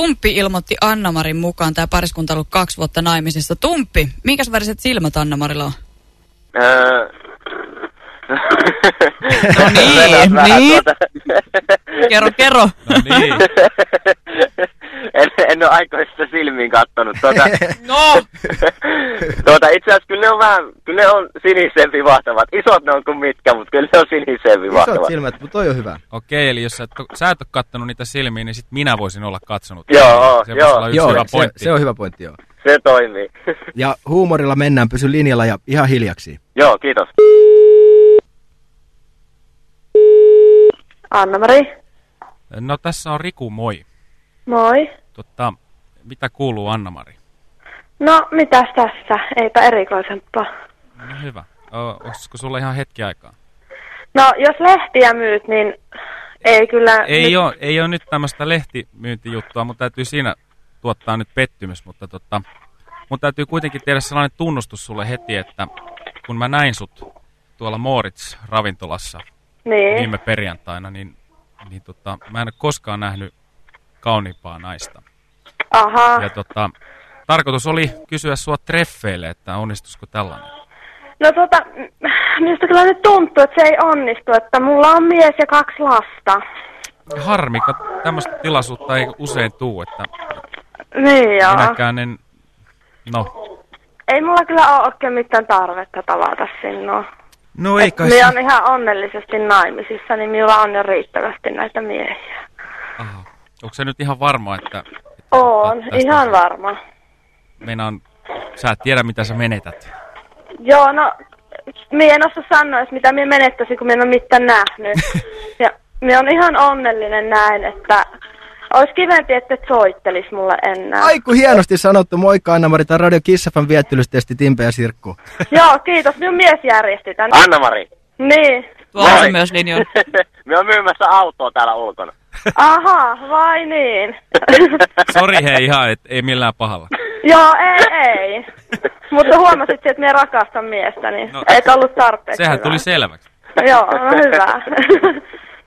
Tumppi ilmoitti Anna-Marin mukaan. Tämä pariskunta on ollut kaksi vuotta naimisissa. Tumppi, minkäs väriset silmät Anna-Marilla on? Öö... No niin, niin. Kerro, kerro. No niin. en, ole aikoista silmiin kattonut. Tuota, No! tuota, itse asiassa kyllä ne on vähän, kyllä ne on sinisen vivahtavat. Isot ne on kuin mitkä, mutta kyllä ne on sinisen Isot vivahtavat. silmät, mutta toi on hyvä. Okei, eli jos sä et, sä et ole kattonut niitä silmiä, niin sit minä voisin olla katsonut. Joo, se joo. Joo, hyvä se, pointti. se on hyvä pointti, joo. Se toimii. Ja huumorilla mennään, pysy linjalla ja ihan hiljaksi. Joo, kiitos. Anna-Mari, No tässä on Riku, moi. moi. Totta, mitä kuuluu Anna-Mari? No, mitäs tässä? Eipä erikoisempaa. No hyvä. Olisiko sulla ihan hetki aikaa? No, jos lehtiä myyt, niin ei kyllä... Ei nyt... ole, ei ole nyt tämmöistä lehtimyyntijuttua, mutta täytyy siinä tuottaa nyt pettymys, mutta tota, mun täytyy kuitenkin tehdä sellainen tunnustus sulle heti, että kun mä näin sut tuolla Moritz-ravintolassa Niin. viime perjantaina, niin, niin tota, mä en ole koskaan nähnyt kauniimpaa naista. Aha. Ja tota, tarkoitus oli kysyä sua treffeille, että onnistuisiko tällainen. No tota, minusta kyllä nyt tuntuu, että se ei onnistu, että mulla on mies ja kaksi lasta. Harmi, tämmöistä tilaisuutta ei usein tuu, että Niin joo. minäkään en, no, Ei mulla kyllä ole oikein mitään tarvetta tavata sinua. no ei kai Minä se- on ihan onnellisesti naimisissa, niin minulla on jo riittävästi näitä miehiä. Onko se nyt ihan varma, että... että On, tästä ihan on- varma. Meinaan, sä et tiedä mitä sä menetät. Joo, no, minä en osaa sanoa, mitä minä menettäisin, kun minä en ole mitään nähnyt. Ja minä on ihan onnellinen näin, että olisi kivempi, että et soittelis mulle enää. Aiku hienosti sanottu. Moikka Anna-Mari, tämä Radio Kissafan viettelystesti Timpe ja Sirkku. Joo, kiitos. Minun mies järjesti tän. Anna-Mari. Niin. Tuolla Moi. on myös linjoilla. Me on myymässä autoa täällä ulkona. Aha, vai niin. Sori hei ihan, et ei millään pahalla. Joo, ei, ei. Mutta huomasit, että minä rakastan miestä, niin No, et ollut tarpeeksi Sehän hyvä. tuli selväksi. Joo, no hyvä.